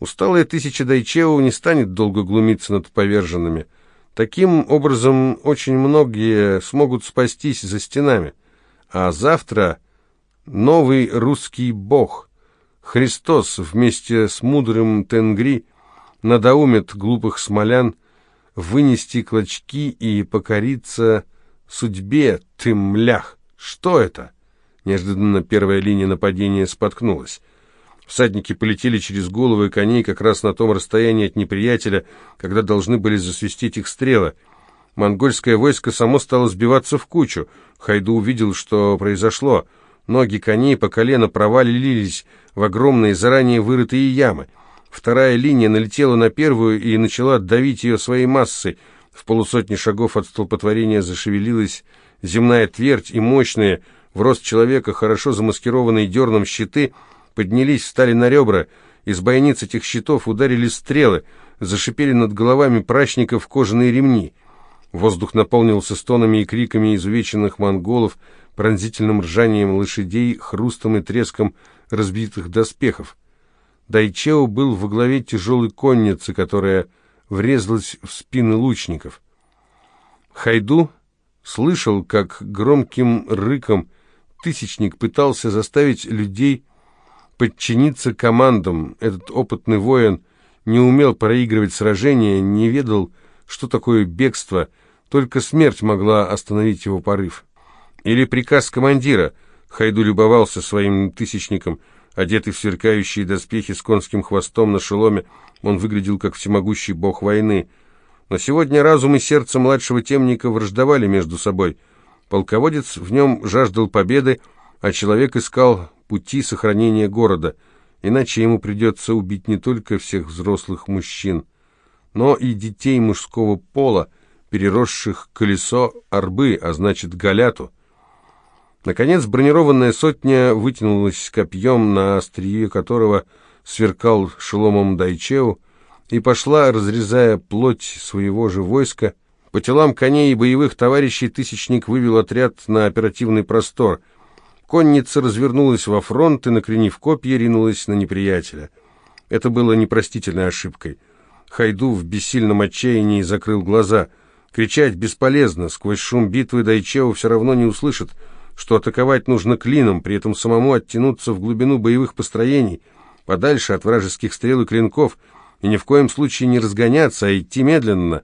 Усталая тысяча дайчеу не станет долго глумиться над поверженными. Таким образом, очень многие смогут спастись за стенами. А завтра новый русский бог, Христос вместе с мудрым Тенгри, надоумит глупых смолян вынести клочки и покориться судьбе, ты млях. Что это? Неожиданно первая линия нападения споткнулась. Всадники полетели через головы коней как раз на том расстоянии от неприятеля, когда должны были засвистеть их стрелы. Монгольское войско само стало сбиваться в кучу. Хайду увидел, что произошло. Ноги коней по колено провалились в огромные заранее вырытые ямы. Вторая линия налетела на первую и начала давить ее своей массой. В полусотни шагов от столпотворения зашевелилась земная твердь и мощные, в рост человека, хорошо замаскированные дерном щиты — поднялись, стали на ребра, из бойниц этих щитов ударили стрелы, зашипели над головами прачников кожаные ремни. Воздух наполнился стонами и криками изувеченных монголов, пронзительным ржанием лошадей, хрустом и треском разбитых доспехов. Дайчео был во главе тяжелой конницы, которая врезалась в спины лучников. Хайду слышал, как громким рыком тысячник пытался заставить людей подчиниться командам. Этот опытный воин не умел проигрывать сражения, не ведал, что такое бегство, только смерть могла остановить его порыв. Или приказ командира. Хайду любовался своим тысячником, одетый в сверкающие доспехи с конским хвостом на шеломе, он выглядел как всемогущий бог войны. Но сегодня разум и сердце младшего темника враждовали между собой. Полководец в нем жаждал победы, а человек искал пути сохранения города, иначе ему придется убить не только всех взрослых мужчин, но и детей мужского пола, переросших колесо арбы, а значит галяту. Наконец бронированная сотня вытянулась копьем, на острие которого сверкал шеломом Дайчеу, и пошла, разрезая плоть своего же войска. По телам коней и боевых товарищей Тысячник вывел отряд на оперативный простор — Конница развернулась во фронт и, накренив копья, ринулась на неприятеля. Это было непростительной ошибкой. Хайду в бессильном отчаянии закрыл глаза. Кричать бесполезно, сквозь шум битвы Дайчео все равно не услышит, что атаковать нужно клином, при этом самому оттянуться в глубину боевых построений, подальше от вражеских стрел и клинков, и ни в коем случае не разгоняться, а идти медленно.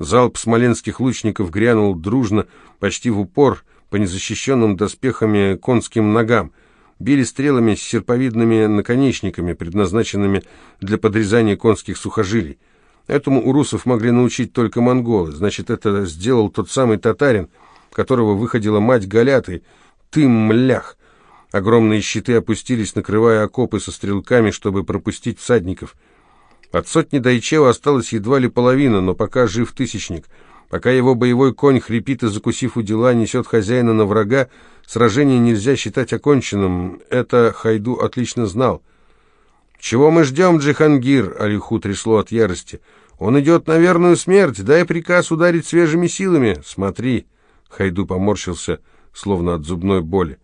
Залп смоленских лучников грянул дружно, почти в упор, по незащищенным доспехами конским ногам, били стрелами с серповидными наконечниками, предназначенными для подрезания конских сухожилий. Этому у русов могли научить только монголы, значит, это сделал тот самый татарин, которого выходила мать Галяты, ты млях. Огромные щиты опустились, накрывая окопы со стрелками, чтобы пропустить всадников. От сотни Дайчева осталось едва ли половина, но пока жив тысячник — Пока его боевой конь хрипит и, закусив у дела, несет хозяина на врага, сражение нельзя считать оконченным. Это Хайду отлично знал. «Чего мы ждем, Джихангир?» — Алиху трясло от ярости. «Он идет на верную смерть. Дай приказ ударить свежими силами. Смотри!» Хайду поморщился, словно от зубной боли.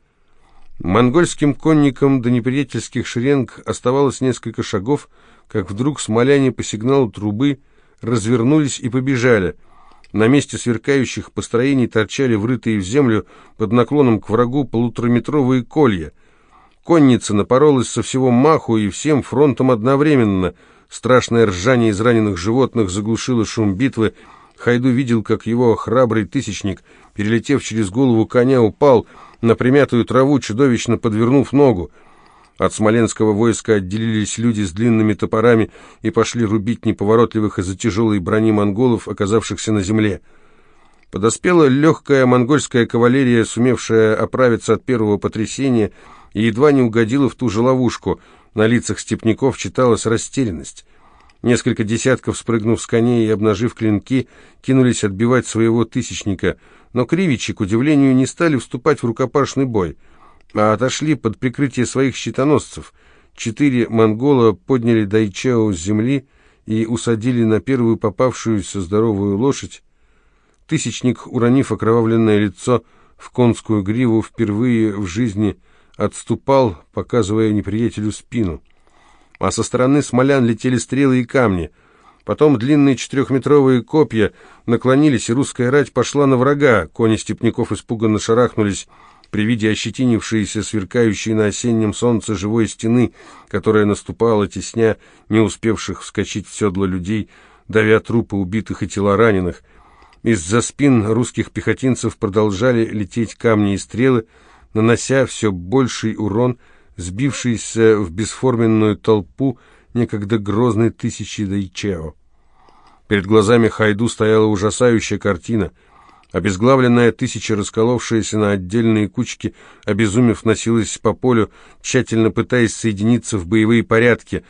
Монгольским конникам до неприятельских шеренг оставалось несколько шагов, как вдруг смоляне по сигналу трубы развернулись и побежали — на месте сверкающих построений торчали врытые в землю под наклоном к врагу полутораметровые колья. Конница напоролась со всего маху и всем фронтом одновременно. Страшное ржание израненных животных заглушило шум битвы. Хайду видел, как его храбрый тысячник, перелетев через голову коня, упал на примятую траву, чудовищно подвернув ногу. От смоленского войска отделились люди с длинными топорами и пошли рубить неповоротливых из-за тяжелой брони монголов, оказавшихся на земле. Подоспела легкая монгольская кавалерия, сумевшая оправиться от первого потрясения, и едва не угодила в ту же ловушку. На лицах степняков читалась растерянность. Несколько десятков, спрыгнув с коней и обнажив клинки, кинулись отбивать своего тысячника, но кривичи, к удивлению, не стали вступать в рукопашный бой — а отошли под прикрытие своих щитоносцев. Четыре монгола подняли Дайчао с земли и усадили на первую попавшуюся здоровую лошадь. Тысячник, уронив окровавленное лицо в конскую гриву, впервые в жизни отступал, показывая неприятелю спину. А со стороны смолян летели стрелы и камни. Потом длинные четырехметровые копья наклонились, и русская рать пошла на врага. Кони степняков испуганно шарахнулись при виде ощетинившейся, сверкающей на осеннем солнце живой стены, которая наступала, тесня не успевших вскочить в седло людей, давя трупы убитых и тела раненых. Из-за спин русских пехотинцев продолжали лететь камни и стрелы, нанося все больший урон, сбившийся в бесформенную толпу некогда грозной тысячи Дайчео. Перед глазами Хайду стояла ужасающая картина — Обезглавленная тысяча, расколовшаяся на отдельные кучки, обезумев, носилась по полю, тщательно пытаясь соединиться в боевые порядки.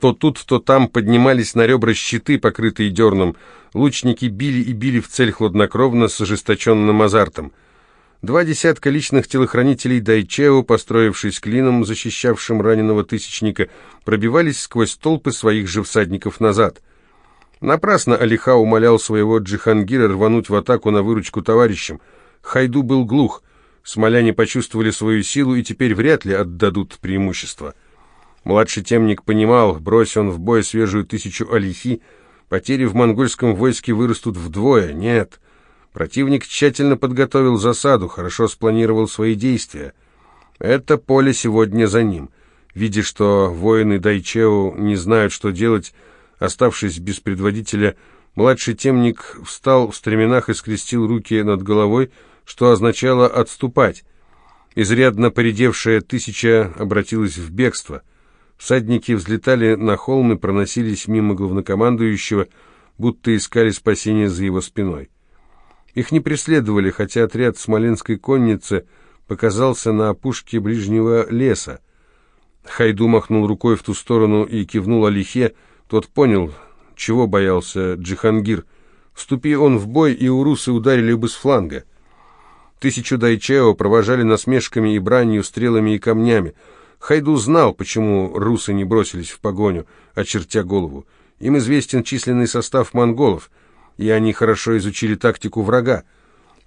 То тут, то там поднимались на ребра щиты, покрытые дерном. Лучники били и били в цель хладнокровно, с ожесточенным азартом. Два десятка личных телохранителей Дайчео, построившись клином, защищавшим раненого тысячника, пробивались сквозь толпы своих же всадников назад. Напрасно Алиха умолял своего джихангира рвануть в атаку на выручку товарищам. Хайду был глух. Смоляне почувствовали свою силу и теперь вряд ли отдадут преимущество. Младший темник понимал, брось он в бой свежую тысячу Алихи, потери в монгольском войске вырастут вдвое. Нет. Противник тщательно подготовил засаду, хорошо спланировал свои действия. Это поле сегодня за ним. Видя, что воины Дайчеу не знают, что делать, Оставшись без предводителя, младший темник встал в стременах и скрестил руки над головой, что означало «отступать». Изрядно поредевшая тысяча обратилась в бегство. Всадники взлетали на холм и проносились мимо главнокомандующего, будто искали спасения за его спиной. Их не преследовали, хотя отряд смоленской конницы показался на опушке ближнего леса. Хайду махнул рукой в ту сторону и кивнул Алихе, тот понял, чего боялся Джихангир. Вступи он в бой, и урусы ударили бы с фланга. Тысячу дайчао провожали насмешками и бранью, стрелами и камнями. Хайду знал, почему русы не бросились в погоню, очертя голову. Им известен численный состав монголов, и они хорошо изучили тактику врага.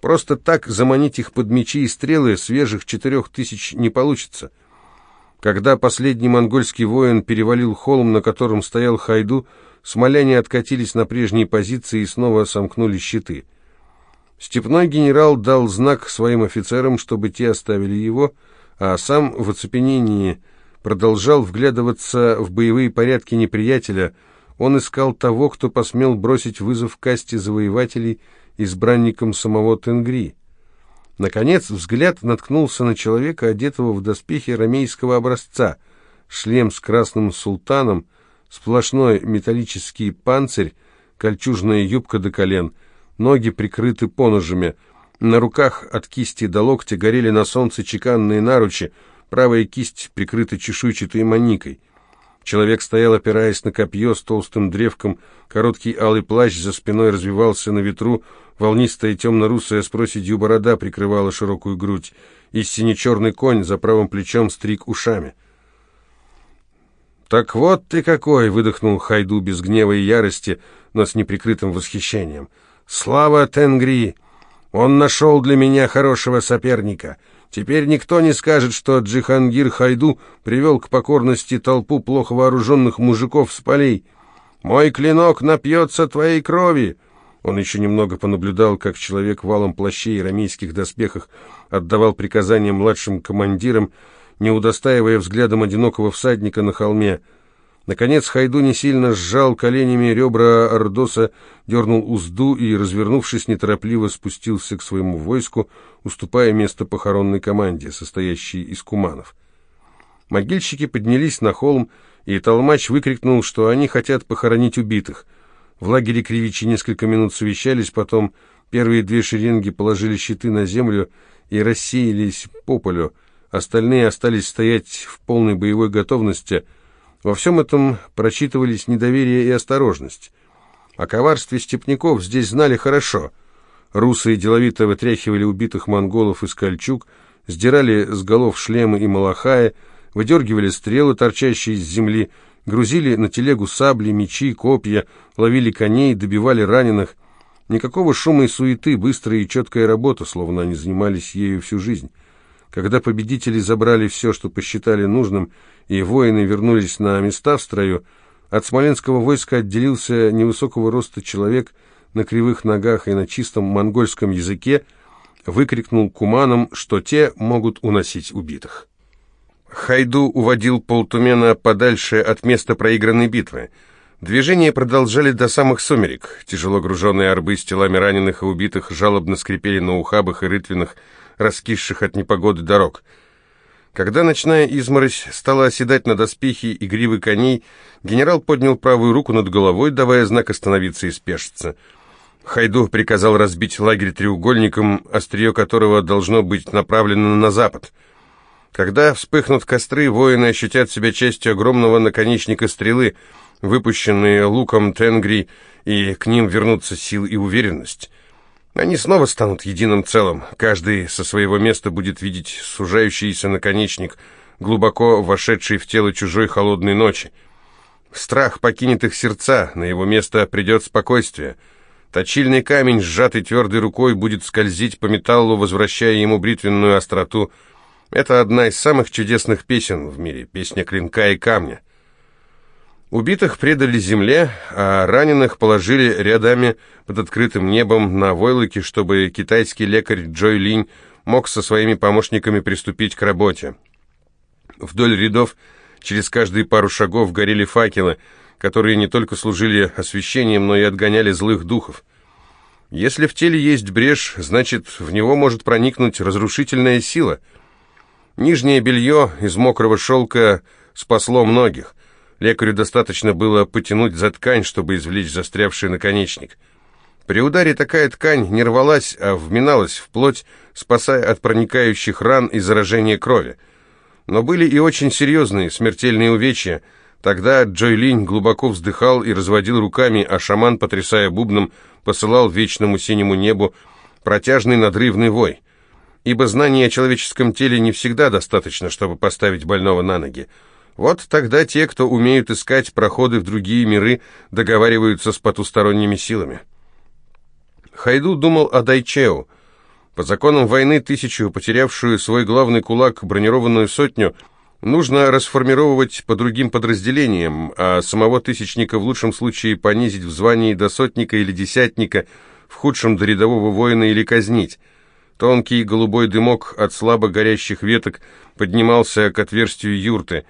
Просто так заманить их под мечи и стрелы свежих четырех тысяч не получится — когда последний монгольский воин перевалил холм, на котором стоял Хайду, смоляне откатились на прежние позиции и снова сомкнули щиты. Степной генерал дал знак своим офицерам, чтобы те оставили его, а сам в оцепенении продолжал вглядываться в боевые порядки неприятеля. Он искал того, кто посмел бросить вызов касте завоевателей избранникам самого Тенгри. Наконец взгляд наткнулся на человека, одетого в доспехи ромейского образца, шлем с красным султаном, сплошной металлический панцирь, кольчужная юбка до колен, ноги прикрыты поножами, на руках от кисти до локтя горели на солнце чеканные наручи, правая кисть прикрыта чешуйчатой маникой. Человек стоял, опираясь на копье с толстым древком, короткий алый плащ за спиной развивался на ветру, волнистая темно-русая с проседью борода прикрывала широкую грудь, и сине-черный конь за правым плечом стриг ушами. «Так вот ты какой!» — выдохнул Хайду без гнева и ярости, но с неприкрытым восхищением. «Слава Тенгри! Он нашел для меня хорошего соперника!» Теперь никто не скажет, что Джихангир Хайду привел к покорности толпу плохо вооруженных мужиков с полей. «Мой клинок напьется твоей крови!» Он еще немного понаблюдал, как человек валом плащей и рамейских доспехах отдавал приказания младшим командирам, не удостаивая взглядом одинокого всадника на холме. Наконец Хайду не сильно сжал коленями ребра Ордоса, дернул узду и, развернувшись неторопливо, спустился к своему войску — уступая место похоронной команде, состоящей из куманов. Могильщики поднялись на холм, и Толмач выкрикнул, что они хотят похоронить убитых. В лагере Кривичи несколько минут совещались, потом первые две шеренги положили щиты на землю и рассеялись по полю. Остальные остались стоять в полной боевой готовности. Во всем этом прочитывались недоверие и осторожность. О коварстве степняков здесь знали хорошо — Русы деловито вытряхивали убитых монголов из кольчуг, сдирали с голов шлемы и малахаи, выдергивали стрелы, торчащие из земли, грузили на телегу сабли, мечи, копья, ловили коней, добивали раненых. Никакого шума и суеты, быстрая и четкая работа, словно они занимались ею всю жизнь. Когда победители забрали все, что посчитали нужным, и воины вернулись на места в строю, от смоленского войска отделился невысокого роста человек – на кривых ногах и на чистом монгольском языке выкрикнул куманам, что те могут уносить убитых. Хайду уводил полтумена подальше от места проигранной битвы. Движение продолжали до самых сумерек. Тяжело груженные арбы с телами раненых и убитых жалобно скрипели на ухабах и рытвинах, раскисших от непогоды дорог. Когда ночная изморозь стала оседать на доспехи и гривы коней, генерал поднял правую руку над головой, давая знак остановиться и спешиться — Хайду приказал разбить лагерь треугольником, острие которого должно быть направлено на запад. Когда вспыхнут костры, воины ощутят себя частью огромного наконечника стрелы, выпущенные луком Тенгри, и к ним вернутся сил и уверенность. Они снова станут единым целым. Каждый со своего места будет видеть сужающийся наконечник, глубоко вошедший в тело чужой холодной ночи. Страх покинет их сердца, на его место придет спокойствие — Точильный камень, сжатый твердой рукой, будет скользить по металлу, возвращая ему бритвенную остроту. Это одна из самых чудесных песен в мире, песня клинка и камня. Убитых предали земле, а раненых положили рядами под открытым небом на войлоке, чтобы китайский лекарь Джой Линь мог со своими помощниками приступить к работе. Вдоль рядов через каждые пару шагов горели факелы – которые не только служили освещением, но и отгоняли злых духов. Если в теле есть брешь, значит, в него может проникнуть разрушительная сила. Нижнее белье из мокрого шелка спасло многих. Лекарю достаточно было потянуть за ткань, чтобы извлечь застрявший наконечник. При ударе такая ткань не рвалась, а вминалась в плоть, спасая от проникающих ран и заражения крови. Но были и очень серьезные смертельные увечья – Тогда Джой Линь глубоко вздыхал и разводил руками, а шаман, потрясая бубном, посылал вечному синему небу протяжный надрывный вой. Ибо знаний о человеческом теле не всегда достаточно, чтобы поставить больного на ноги. Вот тогда те, кто умеют искать проходы в другие миры, договариваются с потусторонними силами. Хайду думал о Дайчео. По законам войны тысячу, потерявшую свой главный кулак, бронированную сотню – Нужно расформировать по другим подразделениям, а самого тысячника в лучшем случае понизить в звании до сотника или десятника, в худшем до рядового воина или казнить. Тонкий голубой дымок от слабо горящих веток поднимался к отверстию юрты.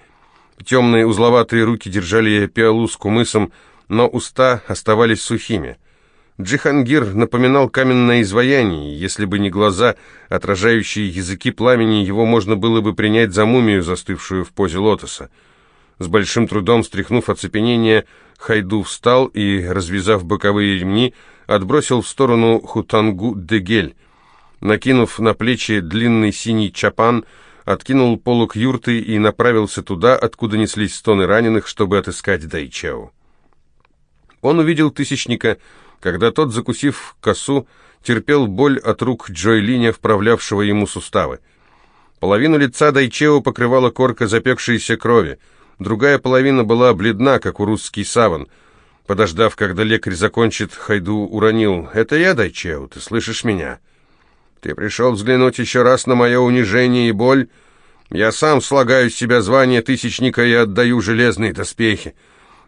Темные узловатые руки держали пиалу с кумысом, но уста оставались сухими. Джихангир напоминал каменное изваяние. Если бы не глаза, отражающие языки пламени, его можно было бы принять за мумию, застывшую в позе лотоса. С большим трудом стряхнув оцепенение, Хайду встал и, развязав боковые ремни, отбросил в сторону Хутангу Дегель. Накинув на плечи длинный синий чапан, откинул полок юрты и направился туда, откуда неслись стоны раненых, чтобы отыскать Дайчао. Он увидел тысячника, когда тот, закусив косу, терпел боль от рук Джойлиня, вправлявшего ему суставы. Половину лица Дайчео покрывала корка запекшейся крови, другая половина была бледна, как у русский саван. Подождав, когда лекарь закончит, Хайду уронил. «Это я, Дайчео, ты слышишь меня?» «Ты пришел взглянуть еще раз на мое унижение и боль?» Я сам слагаю с себя звание тысячника и отдаю железные доспехи.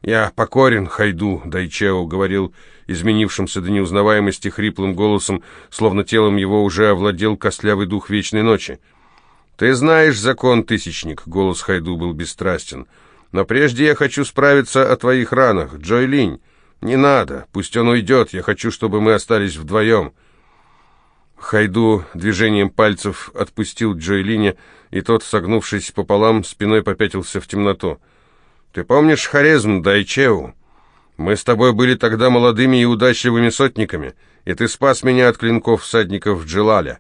«Я покорен Хайду», — Дайчео говорил изменившимся до неузнаваемости хриплым голосом, словно телом его уже овладел костлявый дух вечной ночи. «Ты знаешь закон, Тысячник», — голос Хайду был бесстрастен. «Но прежде я хочу справиться о твоих ранах, Джойлинь. Не надо, пусть он уйдет, я хочу, чтобы мы остались вдвоем». Хайду движением пальцев отпустил Джойлине, и тот, согнувшись пополам, спиной попятился в темноту. Ты помнишь Хорезм, Дайчеу? Мы с тобой были тогда молодыми и удачливыми сотниками, и ты спас меня от клинков всадников Джилаля.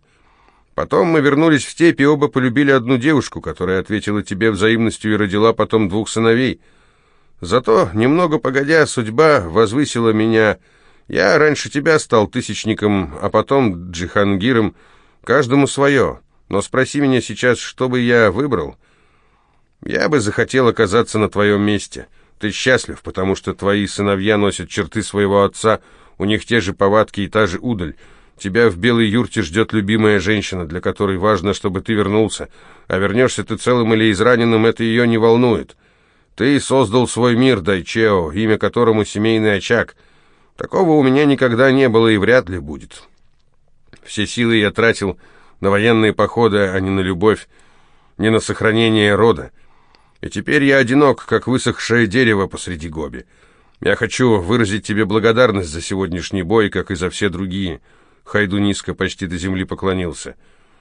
Потом мы вернулись в степи, и оба полюбили одну девушку, которая ответила тебе взаимностью и родила потом двух сыновей. Зато, немного погодя, судьба возвысила меня. Я раньше тебя стал тысячником, а потом джихангиром. Каждому свое. Но спроси меня сейчас, что бы я выбрал». Я бы захотел оказаться на твоем месте. Ты счастлив, потому что твои сыновья носят черты своего отца, у них те же повадки и та же удаль. Тебя в белой юрте ждет любимая женщина, для которой важно, чтобы ты вернулся. А вернешься ты целым или израненным, это ее не волнует. Ты создал свой мир, Дайчео, имя которому семейный очаг. Такого у меня никогда не было и вряд ли будет. Все силы я тратил на военные походы, а не на любовь, не на сохранение рода. И теперь я одинок, как высохшее дерево посреди Гоби. Я хочу выразить тебе благодарность за сегодняшний бой, как и за все другие». Хайду низко, почти до земли поклонился.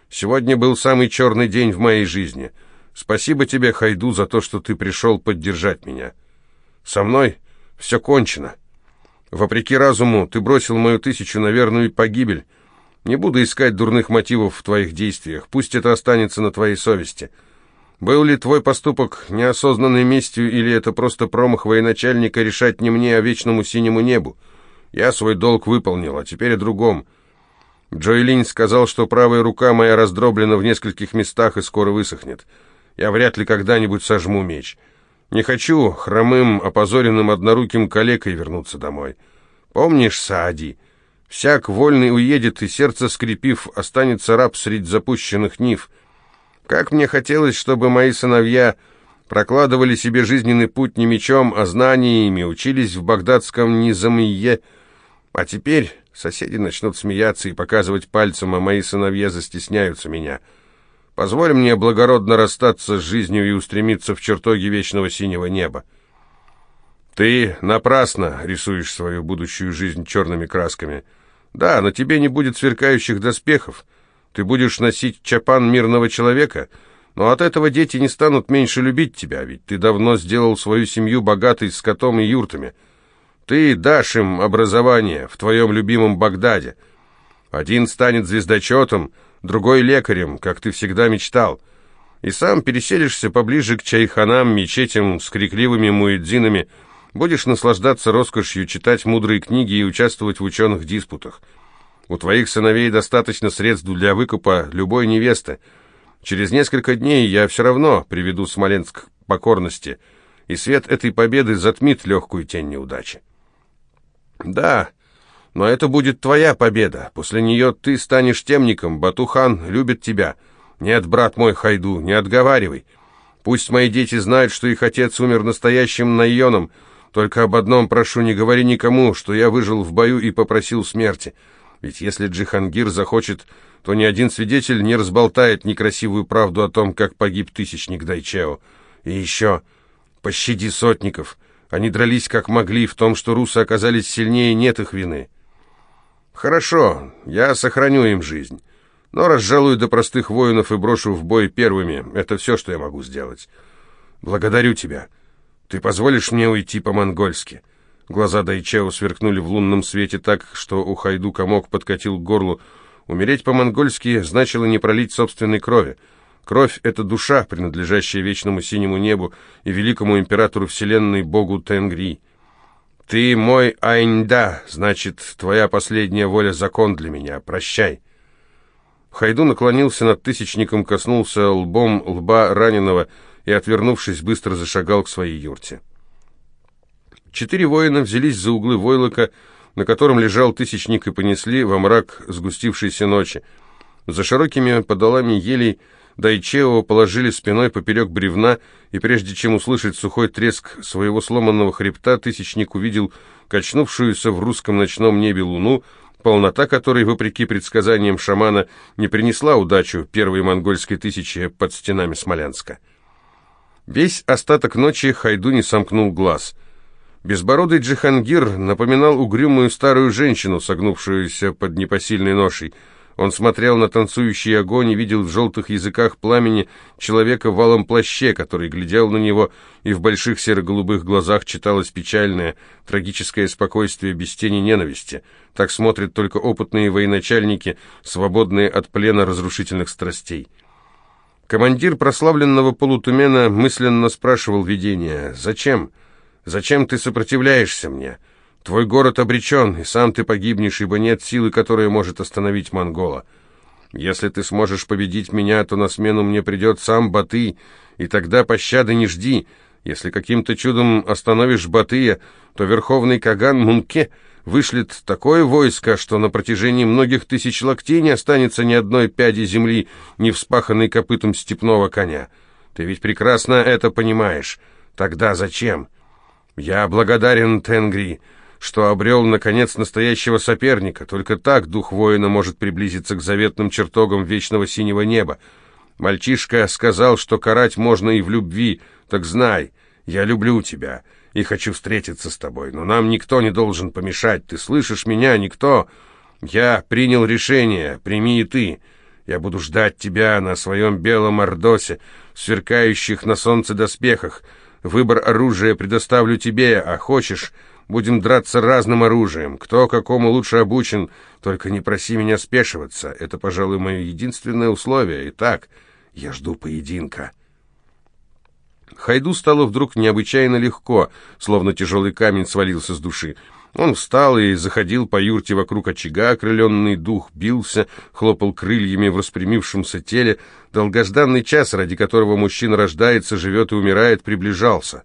«Сегодня был самый черный день в моей жизни. Спасибо тебе, Хайду, за то, что ты пришел поддержать меня. Со мной все кончено. Вопреки разуму, ты бросил мою тысячу на верную погибель. Не буду искать дурных мотивов в твоих действиях. Пусть это останется на твоей совести». Был ли твой поступок неосознанной местью, или это просто промах военачальника решать не мне, а вечному синему небу? Я свой долг выполнил, а теперь о другом. Джой сказал, что правая рука моя раздроблена в нескольких местах и скоро высохнет. Я вряд ли когда-нибудь сожму меч. Не хочу хромым, опозоренным одноруким калекой вернуться домой. Помнишь, Саади? Всяк вольный уедет, и сердце скрипив, останется раб средь запущенных нив — как мне хотелось, чтобы мои сыновья прокладывали себе жизненный путь не мечом, а знаниями, учились в багдадском Низамие. А теперь соседи начнут смеяться и показывать пальцем, а мои сыновья застесняются меня. Позволь мне благородно расстаться с жизнью и устремиться в чертоги вечного синего неба. Ты напрасно рисуешь свою будущую жизнь черными красками. Да, на тебе не будет сверкающих доспехов — ты будешь носить чапан мирного человека, но от этого дети не станут меньше любить тебя, ведь ты давно сделал свою семью богатой скотом и юртами. Ты дашь им образование в твоем любимом Багдаде. Один станет звездочетом, другой лекарем, как ты всегда мечтал. И сам переселишься поближе к чайханам, мечетям с крикливыми муэдзинами, будешь наслаждаться роскошью читать мудрые книги и участвовать в ученых диспутах. У твоих сыновей достаточно средств для выкупа любой невесты. Через несколько дней я все равно приведу Смоленск к покорности, и свет этой победы затмит легкую тень неудачи. Да, но это будет твоя победа. После нее ты станешь темником, Батухан любит тебя. Нет, брат мой, Хайду, не отговаривай. Пусть мои дети знают, что их отец умер настоящим наеном. Только об одном прошу, не говори никому, что я выжил в бою и попросил смерти. Ведь если Джихангир захочет, то ни один свидетель не разболтает некрасивую правду о том, как погиб тысячник Дайчео. И еще, пощади сотников. Они дрались как могли, в том, что русы оказались сильнее, нет их вины. Хорошо, я сохраню им жизнь. Но разжалую до простых воинов и брошу в бой первыми. Это все, что я могу сделать. Благодарю тебя. Ты позволишь мне уйти по-монгольски?» Глаза Дайчао сверкнули в лунном свете так, что у Хайду комок подкатил к горлу. Умереть по-монгольски значило не пролить собственной крови. Кровь — это душа, принадлежащая вечному синему небу и великому императору вселенной богу Тенгри. «Ты мой Айнда, значит, твоя последняя воля закон для меня. Прощай». Хайду наклонился над тысячником, коснулся лбом лба раненого и, отвернувшись, быстро зашагал к своей юрте. Четыре воина взялись за углы войлока, на котором лежал тысячник, и понесли во мрак сгустившейся ночи. За широкими подолами елей Дайчео положили спиной поперек бревна, и прежде чем услышать сухой треск своего сломанного хребта, тысячник увидел качнувшуюся в русском ночном небе луну, полнота которой, вопреки предсказаниям шамана, не принесла удачу первой монгольской тысячи под стенами Смолянска. Весь остаток ночи Хайду не сомкнул глаз — Безбородый Джихангир напоминал угрюмую старую женщину, согнувшуюся под непосильной ношей. Он смотрел на танцующий огонь и видел в желтых языках пламени человека в валом плаще, который глядел на него, и в больших серо-голубых глазах читалось печальное, трагическое спокойствие без тени ненависти. Так смотрят только опытные военачальники, свободные от плена разрушительных страстей. Командир прославленного полутумена мысленно спрашивал видение «Зачем?» Зачем ты сопротивляешься мне? Твой город обречен, и сам ты погибнешь, ибо нет силы, которая может остановить Монгола. Если ты сможешь победить меня, то на смену мне придет сам Баты, и тогда пощады не жди. Если каким-то чудом остановишь Батыя, то верховный Каган Мунке вышлет такое войско, что на протяжении многих тысяч локтей не останется ни одной пяди земли, не вспаханной копытом степного коня. Ты ведь прекрасно это понимаешь. Тогда зачем?» Я благодарен Тенгри, что обрел, наконец, настоящего соперника. Только так дух воина может приблизиться к заветным чертогам вечного синего неба. Мальчишка сказал, что карать можно и в любви. Так знай, я люблю тебя и хочу встретиться с тобой, но нам никто не должен помешать. Ты слышишь меня, никто? Я принял решение, прими и ты. Я буду ждать тебя на своем белом ордосе, сверкающих на солнце доспехах, Выбор оружия предоставлю тебе, а хочешь, будем драться разным оружием, кто какому лучше обучен. Только не проси меня спешиваться, это, пожалуй, мое единственное условие. Итак, я жду поединка». Хайду стало вдруг необычайно легко, словно тяжелый камень свалился с души. Он встал и заходил по юрте вокруг очага, окрыленный дух бился, хлопал крыльями в распрямившемся теле. Долгожданный час, ради которого мужчина рождается, живет и умирает, приближался.